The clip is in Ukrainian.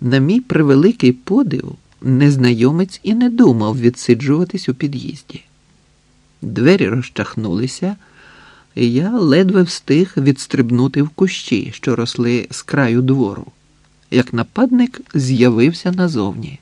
На мій превеликий подив, незнайомець і не думав відсиджуватись у під'їзді. Двері розчахнулися, і я ледве встиг відстрибнути в кущі, що росли з краю двору, як нападник з'явився назовні.